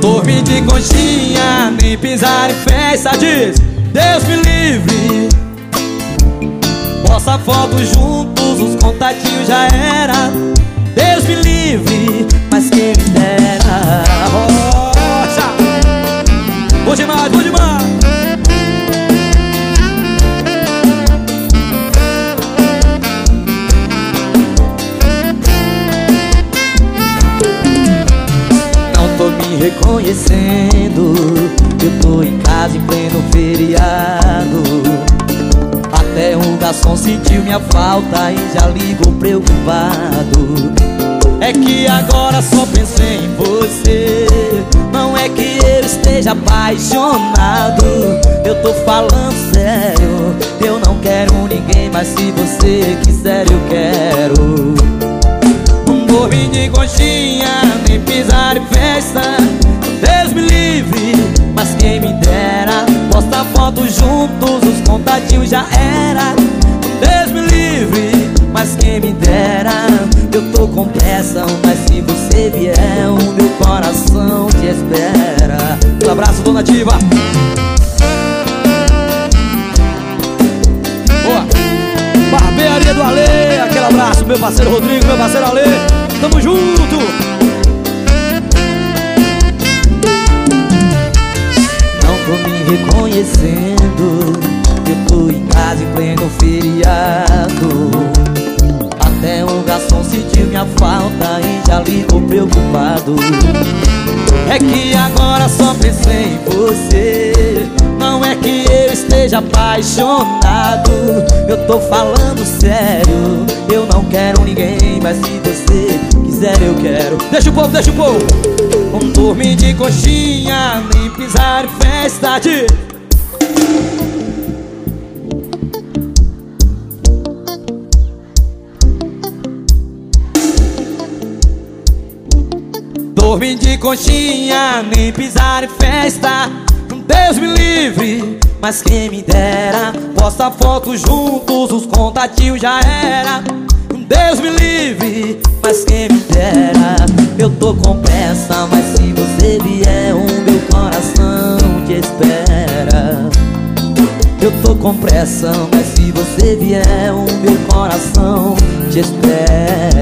Dormir de conchinha, nem pisar em festa Diz, Deus me livre. Posta foto juntos, os contatinhos já era. Deus me livre, Reconhecendo Eu tô em casa em pleno feriado. Até o garçom sentiu minha falta E já ligou preocupado. É que agora só pensei em você. Não é que eu esteja apaixonado. Eu tô falando sério. Eu não quero ninguém Mas se você quiser eu quero. Dormir de coxinha, nem pisar em festa Deus me livre, mas quem me dera. Posta foto juntos, os contatinhos já era. Deus me livre, mas quem me dera. Eu tô com pressa, mas se você vier O meu coração te espera. Um abraço, dona Diva! Barbearia do Ale, aquele abraço, meu parceiro Rodrigo, meu parceiro Ale, tamo junto! Me reconhecendo, eu tô em casa em pleno feriado. Até o garçom sentiu minha falta e já ligou preocupado. É que agora só pensei em você. Não é que eu esteja apaixonado. Eu tô falando sério. Eu não quero ninguém Mas se você quiser eu quero. Deixa o povo, deixa o povo. Vamos dormir de coxinha Nem pisar em festa de Dormir de conchinha, nem pisar em festa. Deus me livre, mas quem me dera. Posta foto juntos, os contatinhos já era. Deus me livre, mas quem me dera. Eu tô com pressa, mas se você vier O com pressa, mas se você vier O meu coração te espera